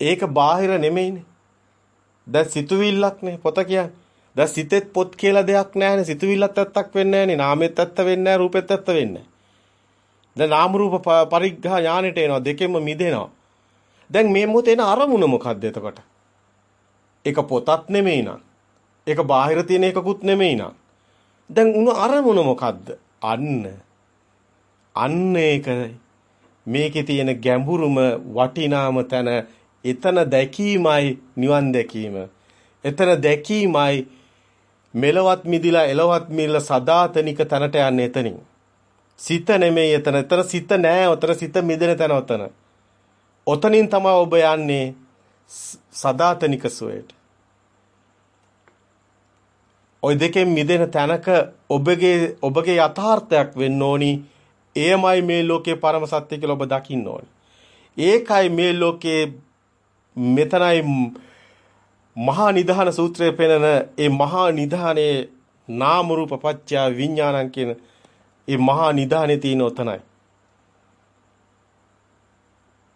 A: ඒක බාහිර නෙමෙයිනේ. දැන් සිතුවිල්ලක්නේ පොත කියන්නේ. දැන් සිතෙත් පොත් කියලා දෙයක් නෑනේ. සිතුවිල්ලත් ඇත්තක් වෙන්නේ නෑනේ. නාමෙත් ඇත්ත වෙන්නේ නෑ. රූපෙත් ඇත්ත වෙන්නේ දැන් නාම රූප පරිග්ඝා ඥානෙට එනවා. දෙකෙන්ම මිදෙනවා. දැන් මේ මොහොතේ එන අරමුණ මොකද්ද එතකොට? ඒක පොතක් නෙමෙයි නං. ඒක බාහිර තියෙන එකකුත් නෙමෙයි නං. දැන් උණු අරමුණ මොකද්ද? අන්න. අන්න ඒකයි. මේකේ තියෙන ගැඹුරුම වටිනාම තැන එතන දැකීමයි නිවන් දැකීම. එතන දැකීමයි මෙලවත් මිදිලා එලවත් මිල සදාතනික තැනට යන්නේ එතනින්. සිත නෙමෙයි එතන. එතන සිත නෑ. ඔතන සිත මිදෙන තැන ඔතන. ඔතනින් තමයි ඔබ යන්නේ සදාතනික සුවයට. ওই දෙකෙන් මිදෙන තැනක ඔබගේ ඔබගේ යථාර්ථයක් වෙන්න ඕනි. එයමයි මේ ලෝකේ පරම සත්‍ය කියලා ඔබ දකින්න ඕනි. ඒකයි මේ ලෝකේ මෙතනයි මහා නිධාන සූත්‍රයේ පෙනෙන ඒ මහා නිධානයේ නාම රූප පත්‍ය විඥානං කියන ඒ මහා නිධානේ තියෙන ඔතනයි.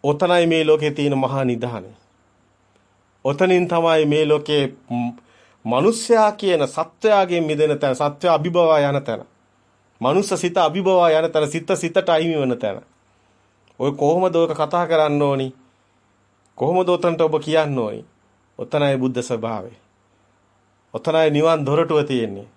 A: ඔතනයි මේ ලෝකේ තියෙන මහා නිධානේ. ඔතනින් තමයි මේ ලෝකේ මිනිස්සයා කියන සත්වයාගෙන් මිදෙන තැන සත්වය අභිභවා යන තැන. මනුස්ස සිත අභිභවා යන තැන සිත සිතට අයිමි වෙන තැන. ඔය කොහොමද ඔක කතා කරන්න ඕනි? කොහොමද උතන්ට ඔබ කියන්න ඕනි? ඔතනයි බුද්ධ ස්වභාවය. ඔතනයි නිවන් දොරටුව තියෙන්නේ.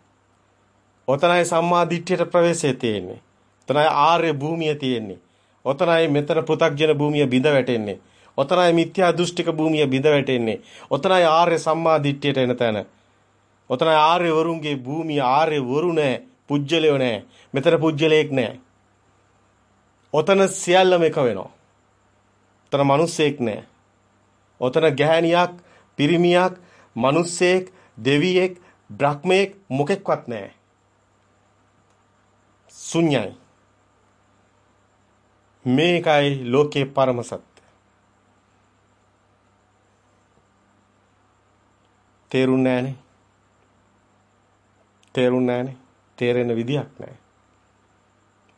A: ඔතනයි සම්මා දිට්ඨියට ප්‍රවේශය තියෙන්නේ. ඔතනයි ආර්ය භූමිය තියෙන්නේ. ඔතනයි මෙතන පෘථග්ජන භූමිය බිඳ වැටෙන්නේ. ඔතනයි මිත්‍යා දෘෂ්ටික භූමිය බිඳ වැටෙන්නේ. ඔතනයි ආර්ය සම්මා දිට්ඨියට එන තැන. ඔතන ආර්ය වරුන්ගේ භූමිය ආර්ය වරු නෑ, පුජ්‍යලයෝ නෑ. මෙතන පුජ්‍යලයක් නෑ. ඔතන සියල්ලම එක වෙනවා. ඔතන මිනිස්සෙක් නෑ. ඔතන ගැහණියක්, පිරිමියක්, මිනිස්සෙක්, දෙවියෙක්, බ්‍රහ්මයෙක් මොකෙක්වත් නෑ. ශුන්‍යයි. මේකයි ලෝකේ පරම සත්‍ය. තේරුන්නේ නැහනේ. තේරුන්නේ නැහනේ. තේරෙන විදියක් නැහැ.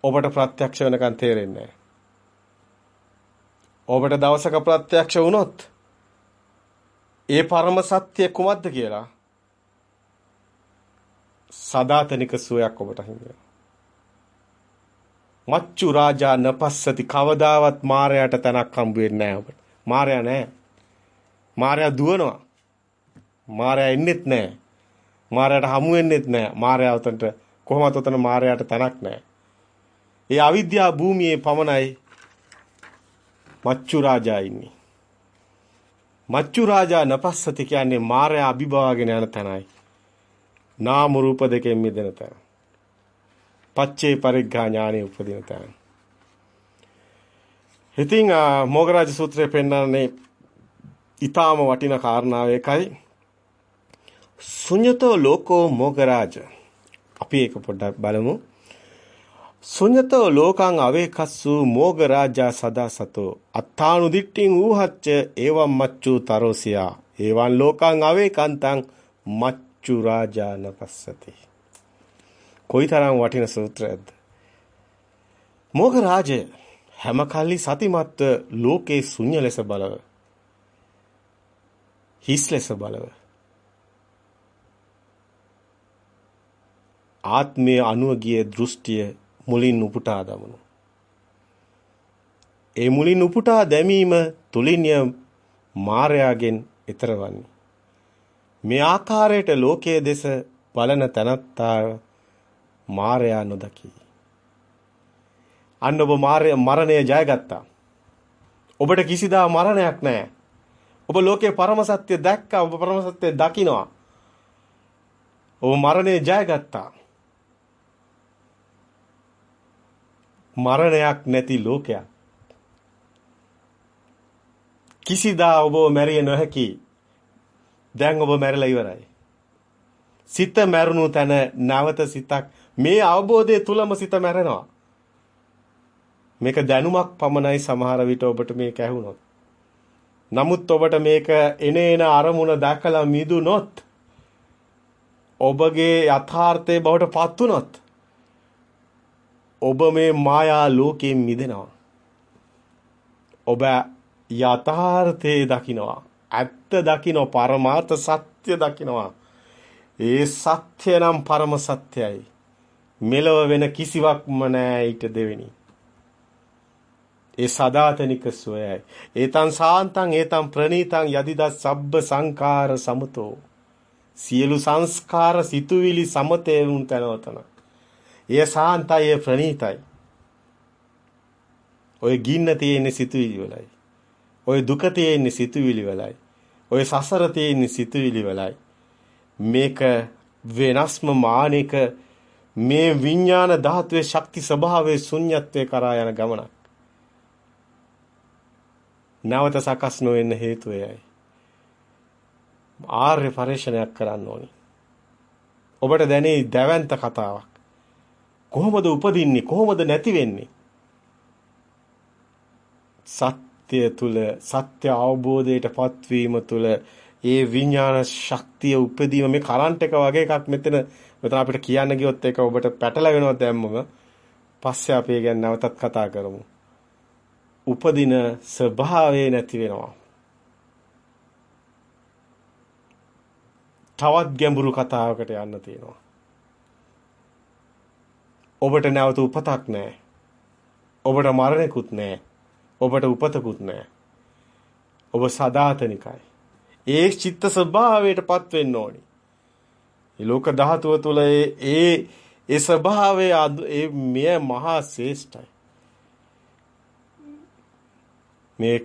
A: ඔබට ප්‍රත්‍යක්ෂ වෙනකන් තේරෙන්නේ නැහැ. ඔබට දවසක ප්‍රත්‍යක්ෂ වුණොත් ඒ පරම සත්‍ය කුමක්ද කියලා සදාතනික සුවයක් ඔබට හිමි මච්චු රාජා නපස්සති කවදාවත් මාරයාට තැනක් හම්බ වෙන්නේ නැහැ ඔබට. මාරයා නැහැ. මාරයා දුවනවා. මාරයා එන්නෙත් නැහැ. මාරයාට හමු වෙන්නෙත් නැහැ. මාරයා උතන්ට කොහොමද උතන මාරයාට තැනක් නැහැ. ඒ අවිද්‍යා භූමියේ පමණයි මච්චු රාජා ඉන්නේ. මච්චු රාජා නපස්සති කියන්නේ මායя අභිභවාගෙන යන තැනයි. නාම රූප දෙකෙන් මිදෙන තැන. පච්චේ පරිග්ඝා ඥානෙ උපදින තැන. ඉතින් මොගරාජ සූත්‍රයේ පෙන්වන්නේ ඊටාම වටින කාරණාව එකයි. ශුඤ්‍යතෝ ලෝකෝ මොගරාජ. අපි ඒක පොඩ්ඩක් බලමු. ශුඤ්‍යතෝ ලෝකං අවේකස්සු මොගරාජා සදා සතෝ අත්තානු දිට්ඨින් ඌහච්ච එවම් මච්චු තරෝසියා එවං ලෝකං අවේකන්තං මච්චු රාජා නපස්සති කොයිතරම් වටින සූත්‍රයක්ද මොගරාජය හැම කල්ලි සතිමත්ව ලෝකේ ශුන්‍ය ලෙස බලව හිස් ලෙස බලව ආත්මයේ අනුව ගිය දෘෂ්ටිය මුලින් උපුටා දමනු. ඒ මුලින් උපුටා දැමීම තුලින්ය මායාගෙන් ඈතරවන්නේ. මේ ආකාරයට ලෝකයේ දෙස බලන තනත්තා මායя නොදකි. අන්න ඔබ මරණය ජයගත්තා. ඔබට කිසිදා මරණයක් නැහැ. ඔබ ලෝකේ පරම සත්‍ය දැක්කා. ඔබ පරම සත්‍ය දකිනවා. ඔබ මරණය ජයගත්තා. මරණයක් නැති ලෝකයක්. කිසිදා ඔබ මැරිය නොහැකි. දැන් ඔබ මැරලා ඉවරයි. සිත මැරුණු තැන නැවත සිතක් මේ අවබෝධය තුලම සිත මැරෙනවා. මේක දැනුමක් පමණයි සමහර විට ඔබට මේක ඇහුනොත්. නමුත් ඔබට මේක එනේන අරමුණ දැකලා මිදුනොත් ඔබගේ යථාර්ථයේ බවට පත් වුනොත් ඔබ මේ මායා ලෝකයෙන් මිදෙනවා. ඔබ යථාර්ථයේ දකිනවා. ඇත්ත දකින්න පරමාර්ථ සත්‍ය දකිනවා. ඒ සත්‍ය නම් පරම සත්‍යයි. මෙලව වෙන කිසිවක්ම නැහැ ඊට දෙවෙනි. ඒ සදාතනික සෝයයි. ඒතං සාන්තං ඒතං ප්‍රණීතං යදිදස් සබ්බ සංකාර සමතෝ. සියලු සංස්කාර සිතුවිලි සමතේ වුන් තනවතන. එය සාන්තයි ප්‍රණීතයි. ඔය ගින්න තියෙන්නේ සිතුවිලි වලයි. ඔය දුක තියෙන්නේ සිතුවිලි වලයි. ඔය සසර තියෙන්නේ සිතුවිලි වලයි. මේක වෙනස්ම මානික මේ විඥාන ධාතුවේ ශක්ති ස්වභාවයේ ශුන්‍යත්වයේ කරා යන ගමනක්. නැවත සකස් නොවෙන්න හේතුව එයයි. ආර්ය පරිශ්‍රණයක් කරන්න ඕනි. ඔබට දැනේ දැවැන්ත කතාවක්. කොහොමද උපදින්නේ කොහොමද නැති වෙන්නේ සත්‍ය තුල සත්‍ය අවබෝධයට පත්වීම තුල ඒ විඥාන ශක්තිය උපදීම මේ කරන්ට් එක වගේ එකක් මෙතන මෙතන අපිට කියන්න ගියොත් ඒක ඔබට පැටලෙනවා දැම්මම පස්සේ අපි ඒ ගැන නැවතත් කතා කරමු උපදින ස්වභාවය නැති වෙනවා තවත් ගැඹුරු කතාවකට යන්න තියෙනවා ඔබට නැවත උපතක් නැහැ. ඔබට මරණයකුත් නැහැ. ඔබට උපතකුත් නැහැ. ඔබ සදාතනිකයි. ඒ චිත්ත ස්වභාවයටපත් වෙන්න ඕනි. ඒ ලෝක ධාතුව තුළ ඒ ඒ ස්වභාවය ඒ මෙය මහා ශ්‍රේෂ්ඨයි. මේ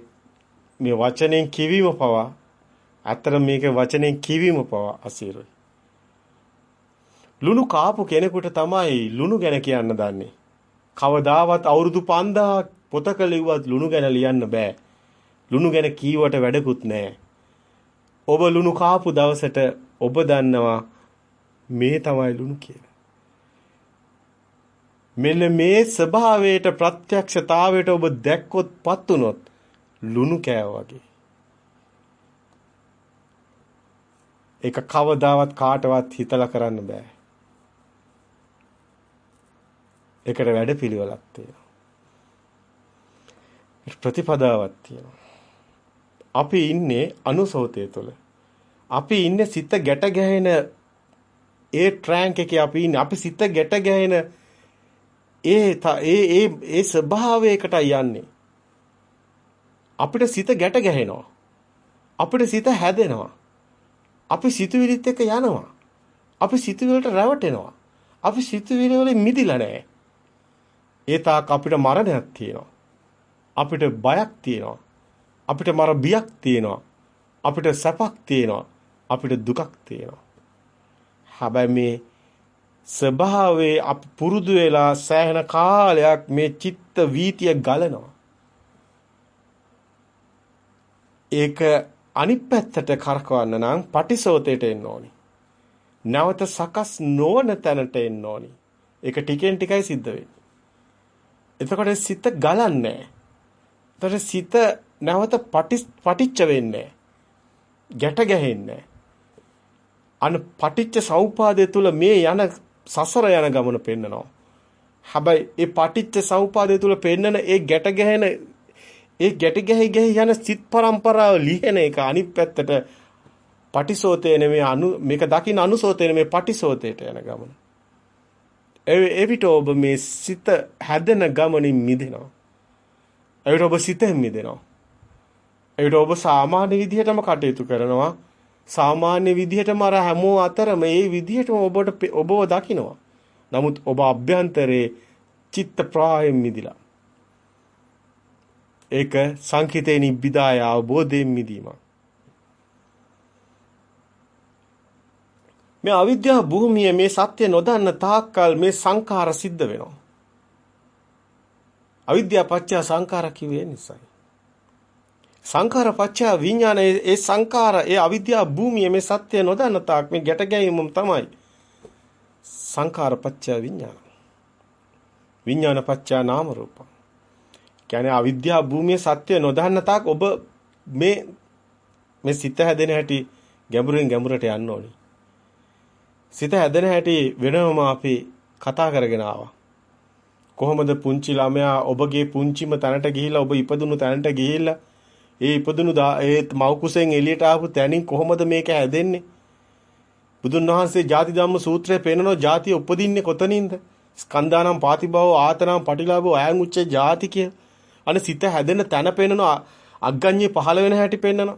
A: මේ වචනෙන් කිවීම පවා අතර මේක වචනෙන් කිවීම පවා අසීරුයි. ලුණු කාපු කෙනෙකුට තමයි ලුණු ගැන කියන්න දන්නේ. කවදාවත් අවුරුදු 5000 පොතක ලිව්වත් ලුණු ගැන ලියන්න බෑ. ලුණු ගැන කීවට වැඩකුත් නෑ. ඔබ ලුණු කාපු දවසට ඔබ දන්නවා මේ තමයි ලුණු කියලා. මෙන්න මේ ස්වභාවයට ප්‍රත්‍යක්ෂතාවයට ඔබ දැක්කොත් පත් වුනොත් ලුණු කෑව වගේ. ඒක කවදාවත් කාටවත් හිතලා කරන්න බෑ. ඒකට වැඩපිළිවෙලක් තියෙනවා. ප්‍රතිපදාවක් තියෙනවා. අපි ඉන්නේ අනුසෝතය තුළ. අපි ඉන්නේ සිත ගැට ගැහෙන ඒ ට්‍රෑන්ක් එකේ අපි ඉන්නේ. අපි සිත ගැට ගැහෙන ඒ ඒ ඒ ඒ ස්වභාවයකට යන්නේ. අපිට සිත ගැට ගැහෙනවා. අපිට සිත හැදෙනවා. අපි සිතුවිලිත් එක්ක යනවා. අපි සිතුවිලට රැවටෙනවා. අපි සිතුවිලි වලින් මිදිලා නැහැ. ඒ තාක් අපිට මරණයක් තියෙනවා. අපිට බයක් තියෙනවා. අපිට මර බියක් තියෙනවා. අපිට සැපක් තියෙනවා. අපිට දුකක් තියෙනවා. හැබැයි මේ ස්වභාවයේ අප පුරුදු වෙලා සෑහෙන කාලයක් මේ චිත්ත වීතිය ගලනවා. ඒක අනිත් පැත්තට කරකවන්න නම් පටිසෝතයට එන්න ඕනි. නැවත සකස් නොවන තැනට එන්න ඕනි. ඒක ටිකෙන් ටිකයි සිද්ධ වෙන්නේ. එතකොට සිත ගලන්නේ නැහැ. සිත නැවත පටිච්ච වෙන්නේ ගැට ගැහෙන්නේ අන පටිච්ච සමුපාදය තුල මේ යන සසර යන ගමන පෙන්නනවා. හැබැයි ඒ පටිච්ච සමුපාදය තුල පෙන්නන ඒ ගැට ගැහෙන ඒ ගැට ගැහි ගැහි යන සිත් પરම්පරාව ලිහෙන එක අනිත් පැත්තට පටිසෝතේ නෙමෙයි අනු මේක දකින්න අනුසෝතේ නෙමෙයි පටිසෝතේට යන ගමන. එවිට ඔබ මේ සිත හැදෙන ගමනින් මිදෙනවා. එවිට ඔබ සිතෙන් මිදෙනවා. එවිට ඔබ සාමාන්‍ය විදිහටම කටයුතු කරනවා. සාමාන්‍ය විදිහටම අර හැමෝ අතරම මේ විදිහටම ඔබට ඔබව දකිනවා. නමුත් ඔබ අභ්‍යන්තරේ චිත්ත ප්‍රායෙන් මිදිලා. ඒක සංකිතේ නිබ්බිදාය අවබෝධයෙන් මිදීමක්. මේ අවිද්‍යාව භූමිය මේ සත්‍ය නොදන්න තාක්කල් මේ සංඛාර සිද්ධ වෙනවා. අවිද්‍යාව පත්‍ය සංඛාර කිව්වේ නිසායි. සංඛාර පත්‍ය විඥාන ඒ සංඛාර ඒ අවිද්‍යාව භූමිය මේ සත්‍ය නොදන්න තාක් මේ ගැට ගැනීමම තමයි සංඛාර පත්‍ය විඥාන. විඥාන පත්‍ය නාම රූප. කියන්නේ අවිද්‍යාව භූමියේ සත්‍ය නොදන්න තාක් ඔබ මේ මේ සිත හැදෙන හැටි ගැඹුරින් ගැඹුරට යන්න ඕනේ. සිත හැදෙන හැටි වෙනවම අපි කතා කරගෙන ආවා. කොහොමද පුංචි ළමයා ඔබගේ පුංචිම තැනට ගිහිල්ලා ඔබ ඉපදුණු තැනට ගිහිල්ලා ඒ ඉපදුණු ඒ මව් කුසෙන් එළියට ආපු තැනින් කොහොමද මේක හැදෙන්නේ? බුදුන් වහන්සේ ජාති ධම්ම සූත්‍රයේ පෙන්නනවා ජාතිය උපදින්නේ කොතනින්ද? ස්කන්ධානම් පාතිභව ආතනම් පටිලාභෝ අයං උච්චේ ජාති කිය. අනේ සිත හැදෙන තැන පෙන්නනවා අග්ගඤ්ඤේ පහළ වෙන හැටි පෙන්නනවා.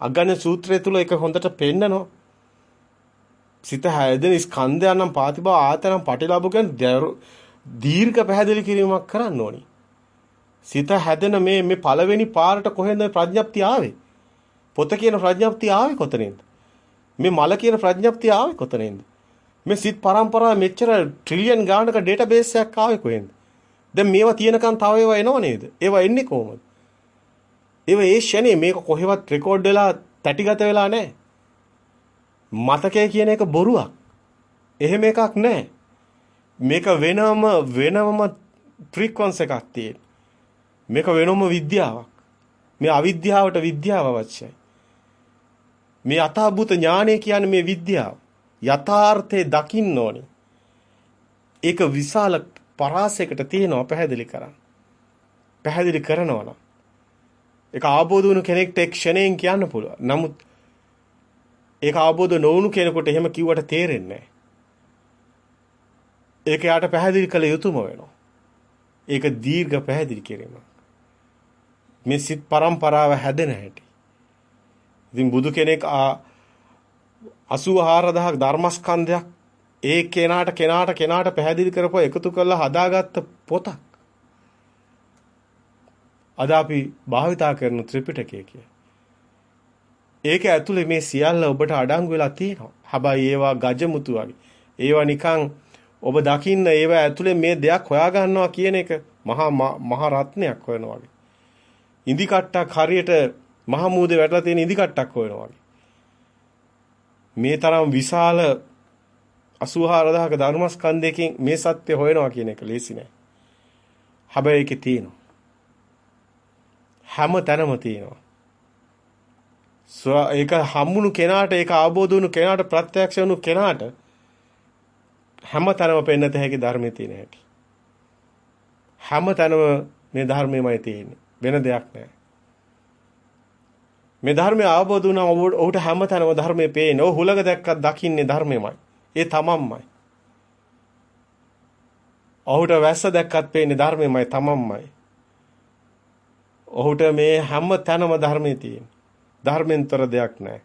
A: අග්ගඤ්ඤ සූත්‍රය තුල ඒක හොඳට පෙන්නනවා. සිත හැදෙන ස්කන්ධයන්නම් පාතිභව ආතනම් පටිලාභෝ කියන්නේ දීර්ඝ පැහැදිලි කිරීමක් කරන්න ඕනි. සිත හැදෙන මේ මේ පළවෙනි පාරට කොහෙන්ද ප්‍රඥප්තිය ආවේ? පොත කියන ප්‍රඥප්තිය ආවේ කොතනින්ද? මේ මල කියන ප්‍රඥප්තිය ආවේ කොතනින්ද? මේ සිත් පරම්පරාව මෙච්චර ට්‍රිලියන් ගානක ඩේටාබේස් එකක් ආවේ කොහෙන්ද? දැන් මේවා තියෙනකන් තව ඒවා එනව නේද? ඒවා එන්නේ කොහොමද? ඒවා ඒ ෂනේ මේක කොහෙවත් රෙකෝඩ් වෙලා තැටිගත වෙලා නැහැ. මතකය කියන එක බොරුවක්. එහෙම එකක් නැහැ. මේක වෙනම වෙනම ෆ්‍රීකවන්ස් එකක් තියෙන. මේක වෙනම විද්‍යාවක්. මේ අවිද්‍යාවට විද්‍යාව අවශ්‍යයි. මේ අතාභූත ඥානය කියන්නේ මේ විද්‍යාව. යථාර්ථය දකින්න ඕනේ. ඒක විශාල පරාසයකට තියෙනවා පැහැදිලි කරන්න. පැහැදිලි කරනවා නම් ඒක ආબોධ වුණු කෙනෙක්ට එක් ක්ෂණයෙන් කියන්න පුළුවන්. නමුත් ඒක ආબોධ නොවුණු කෙනෙකුට එහෙම කිව්වට තේරෙන්නේ නැහැ. ඒක යාට පැහැදිලි කළ යුතුම වෙනවා. ඒක දීර්ඝ පැහැදිලි කිරීමක්. මේ සිත් પરම්පරාව හැදෙන හැටි. ඉතින් බුදු කෙනෙක් 84000ක් ධර්මස්කන්ධයක් ඒ කෙනාට කෙනාට කෙනාට පැහැදිලි කරපුවා එකතු කරලා හදාගත්ත පොතක්. අද අපි භාවිතා කරන ත්‍රිපිටකය කිය. ඒක ඇතුලේ මේ සියල්ල ඔබට අඩංගු වෙලා තියෙනවා. හැබැයි ඒවා ගජමුතු වගේ. ඒවා නිකන් ඔබ දකින්න ඒවා ඇතුලේ මේ දෙයක් හොයා ගන්නවා කියන එක මහා මහා රත්නයක් හොයනවා වගේ. ඉදි කට්ටක් හරියට මහ මූදේ වැටලා තියෙන ඉදි කට්ටක් හොයනවා වගේ. මේ තරම් විශාල 84000ක ධර්මස්කන්ධයකින් මේ සත්‍ය හොයනවා කියන එක ලේසි නෑ. හැබැයි ඒකේ තියෙනවා. හැම තැනම තියෙනවා. ඒක හම්බුණු කෙනාට ඒක ආબોධ වුණු කෙනාට ප්‍රත්‍යක්ෂ වුණු කෙනාට හැම තැනම පෙන්නත හැකි ධර්මයේ තියෙන හැටි. හැම තැනම මේ ධර්මයමයි තියෙන්නේ. වෙන දෙයක් නෑ. මේ ධර්මය ආબોධ වුණා ඔහුට හැම තැනම ධර්මයේ පේන්නේ. ඔහු හුලක දැක්කත් දකින්නේ ධර්මයමයි. ඒ තමන්මයි. ඔහුට වැස්ස දැක්කත් පේන්නේ ධර්මයමයි තමන්මයි. ඔහුට මේ හැම තැනම ධර්මයේ තියෙන. ධර්මෙන්තර දෙයක් නැහැ.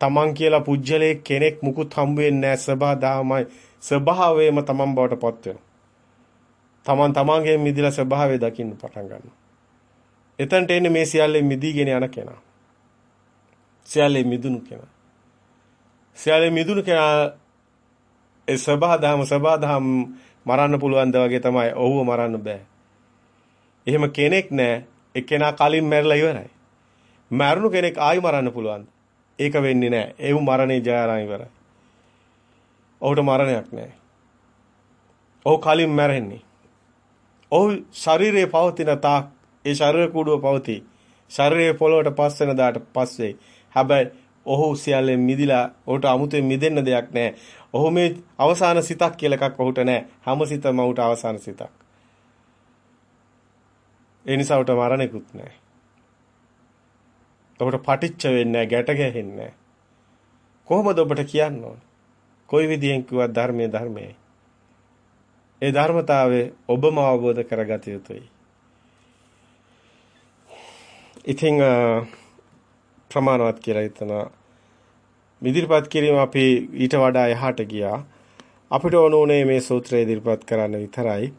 A: තමන් කියලා පුජ්‍යලේ කෙනෙක් මුකුත් හම්බ වෙන්නේ නැහැ සබහාදාමයි. ස්වභාවයම තමන් බවට පත් වෙනවා. තමන් තමන්ගේ මිදිලා ස්වභාවය දකින්න පටන් ගන්නවා. එතනට එන්නේ මේ සියල්ලෙන් මිදීගෙන යන කෙනා. සියල්ලෙන් මිදුණු කෙනා. සියල්ලෙන් මිදුණු කෙනා ඒ සබහා දහම සබහා දහම මරන්න පුළුවන් ද වගේ තමයි ඔහුව මරන්න බෑ. එහෙම කෙනෙක් නෑ. ඒ කෙනා කලින් මැරලා ඉවරයි. මැරුණු කෙනෙක් ආයි මරන්න පුළුවන්. ඒක වෙන්නේ නෑ. ඒව මරණේ ජය අරන් ඉවරයි. ඔහුට මරණයක් නෑ. ඔහු කලින් මැරෙන්නේ. ඔහු ශරීරයේ පවතින තාක් ඒ ශරීර කූඩුව පවතී. ශරීරයේ පොළොවට පස් වෙන දාට පස්සේ. හැබැයි ඔහු සියල්ලෙන් මිදිලා ඔහුට අමුතුවෙන් මිදෙන්න දෙයක් නැහැ. ඔහු මේ අවසාන සිතක් කියලා එකක් ඔහුට නැහැ. හැම සිතම ඔහුට අවසාන සිතක්. ඒ නිසා ඔහුට මරණෙකුත් නැහැ. ඔබට පටිච්ච වෙන්නේ නැහැ, ගැට ගැහෙන්නේ නැහැ. කොහොමද ඔබට කියන්න ඕන? කොයි විදියෙන් කිව්වත් ධර්මයේ ධර්මයයි. ඒ ධර්මතාවය ඔබම අවබෝධ කරගත යුතුයි. ඉතින් ප්‍රමාණවත් කියලා හිතනවා. ඉදිරිපත් කිරීම අපි ඊට වඩා එහාට ගියා. අපිට ඕන උනේ මේ සූත්‍රය ඉදිරිපත් කරන්න විතරයි.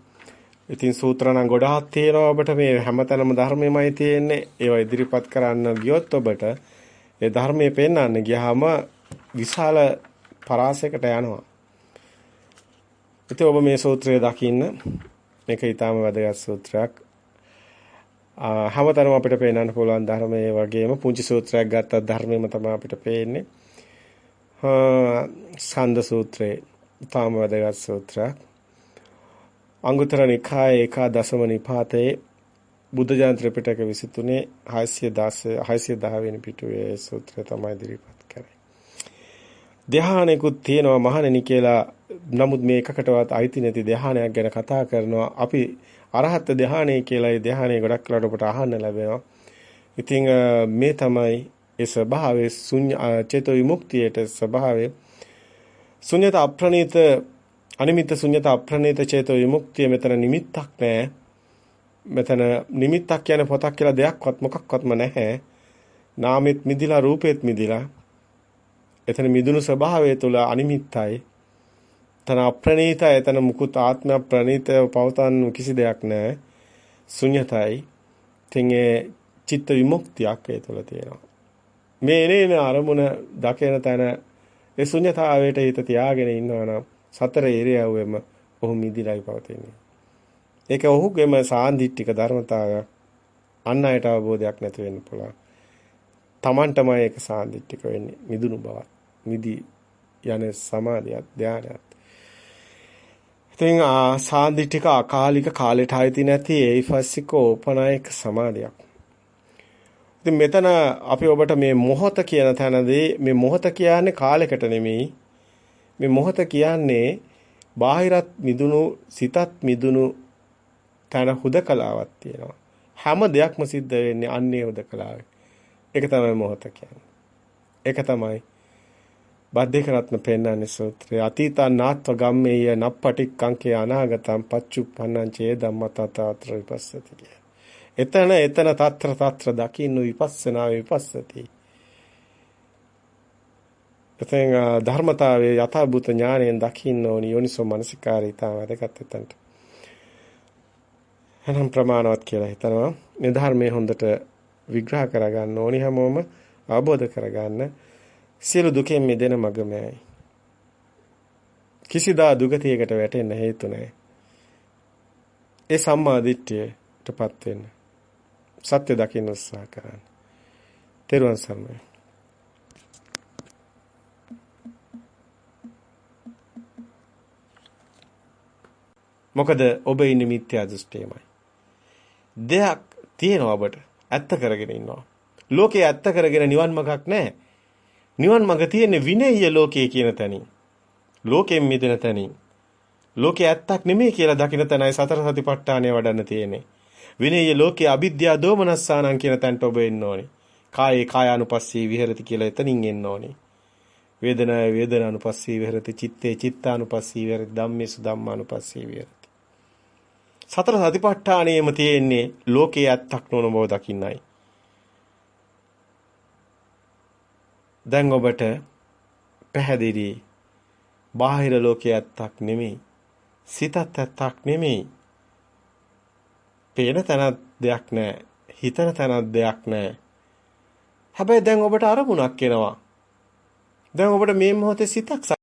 A: ඉතින් සූත්‍ර නම් ගොඩාක් තියෙනවා ඔබට මේ හැමතැනම ධර්මෙමයි තියෙන්නේ. ඒවා ඉදිරිපත් කරන්න ගියොත් ඔබට ඒ ධර්මයේ පෙන්වන්න ගියාම විශාල පරාසයකට යනවා. ඉතින් ඔබ මේ සූත්‍රය දකින්න මේක ඊටාම වැදගත් සූත්‍රයක්. හැමතැනම අපිට පේන්නන්න පුළුවන් ධර්මයේ වගේම පුංචි සූත්‍රයක් ගත්තත් ධර්මෙම තමයි අපිට පේන්නේ. ස්කන්ධ සූත්‍රේ ඊටාම වැදගත් සූත්‍රයක්. අංගුත්තර නිකායේ ඒකාදශම නිපාතයේ බුද්ධ ජන ත්‍රිපිටක 23 610 610 වෙනි පිටුවේ සූත්‍රය තමයි ඉදිරිපත් කරන්නේ. ධානයකුත් තියෙනවා මහණෙනි කියලා නමුත් මේ එකකටවත් අයිති නැති ධානයක් ගැන කතා කරනවා. අපි අරහත් ධානය කියලා ඒ ධානය ගොඩක් වෙලාවට ඔබට අහන්න ලැබෙනවා. ඉතින් මේ තමයි ඒ ස්වභාවයේ ශුන්‍ය චේතෝ විමුක්තියට ස්වභාවය ශුන්‍යත අප්‍රණීත අනිමිත්ත ශුන්‍යත අප්‍රණීත චේතෝ විමුක්තිය මෙතන නිමිත්තක් නෑ. මෙතන නිමිත්තක් කියන පොතක් කියලා දෙයක්වත් මොකක්වත්ම නැහැ. නාමෙත් මිදිලා රූපෙත් මිදිලා එතන මිදුණු ස්වභාවය තුළ අනිමිත්තයි තන අප්‍රණීතය එතන මුකුත් ආත්ම ප්‍රණීතය පවතන් කිසි දෙයක් නැහැ. ශුන්‍යතයි. තින් ඒ චිත්ත විමුක්තියක් ඒ තුළ තියෙනවා. මේ එනේන අරමුණ දකින තැන ඒ ශුන්‍යතාවයට හිත තියාගෙන ඉන්නවා නම් සතර ඉරියව්වෙම ඔහු මිදිලායි පවතින්නේ. ඒක ඔහුගේම සාන්දිටික ධර්මතාවයක්. අන් අයට අවබෝධයක් නැති වෙන්න පුළුවන්. Tamanටමයි ඒක සාන්දිටික වෙන්නේ මිදුණු බවත්. මිදි යන සමාධියක් ධානයක්. ඉතින් සාන්දි ටික අකාලික කාලෙට ආйти නැති ඒයිෆස්සික ඕපනායක සමාධියක්. ඉතින් මෙතන අපි ඔබට මේ මොහොත කියන තැනදී මේ මොහොත කියන්නේ කාලයකට නෙමෙයි. මේ මොහොත කියන්නේ බාහිරත් මිදුණු සිතත් මිදුණු තන හුදකලාවක් තියෙනවා. හැම දෙයක්ම සිද්ධ වෙන්නේ අන්නේ හුදකලාවේ. ඒක තමයි මොහොත කියන්නේ. ඒක තමයි බද්දේක රත්න පෙන්නන්නේ සූත්‍රය අතීතං නාත්ව ගම්මේය නප්පටික්කංකේ අනාගතං පච්චුප්පන්නං චේ ධම්මතතතර විපස්සති කිය. එතන එතන తත්‍ර తත්‍ර දකින්න විපස්සනා විපස්සති. එතෙන් ධර්මතාවයේ යථාභූත ඥාණයෙන් දකින්න ඕනි යෝනිසෝ මනසිකාරී තමයි වැදගත් එතනට. එනම් ප්‍රමාණවත් කියලා හිතනවා. මේ ධර්මයේ හොඳට විග්‍රහ කරගන්න ඕනි හැමෝම අවබෝධ කරගන්න. සියලු දුකෙන් මිදෙන මගමයි. කිසිදා දුගතියකට වැටෙන්න හේතු නැහැ. ඒ සම්මා දිට්ඨියටපත් වෙන්න. සත්‍ය දකින්න උත්සාහ කරන්න. තෙරුවන් සරණයි. මොකද ඔබ ඉන්නේ මිත්‍යා දෘෂ්ටියමයි. දෙයක් තියෙනවා ඔබට ඇත්ත කරගෙන ඉන්නවා. ලෝකේ ඇත්ත කරගෙන නිවන් මාර්ගක් නැහැ. නිවන් මඟ තියෙන්නේ විනය්‍ය ලෝකයේ කියන තැනින්. ලෝකයෙන් මිදෙන තැනින්. ලෝකේ ඇත්තක් නෙමෙයි කියලා දකින තැනයි සතර සතිපට්ඨානය වඩන්න තියෙන්නේ. විනය්‍ය ලෝකයේ අවිද්‍යා දෝමනස්සානං කියන තැනට ඔබ එන්න ඕනේ. කායේ කායානුපස්සී විහෙරති කියලා එතනින් එන්න ඕනේ. වේදනාය වේදනානුපස්සී විහෙරති චිත්තේ චිත්තානුපස්සී විහෙරති ධම්මේසු ධම්මානුපස්සී විහෙරති. සතර සතිපට්ඨානයේම තියෙන්නේ ලෝකයේ ඇත්තක් නොවන බව දකින්නයි. දැන් ඔබට පැහැදිලි බාහිර ලෝකයේ ඇත්තක් නෙමෙයි සිතත් ඇත්තක් නෙමෙයි පේන තැන දෙයක් නැහැ හිතන තැනක් දෙයක් නැහැ. හැබැයි දැන් ඔබට අරමුණක් එනවා. දැන් ඔබට මේ මොහොතේ සිතක්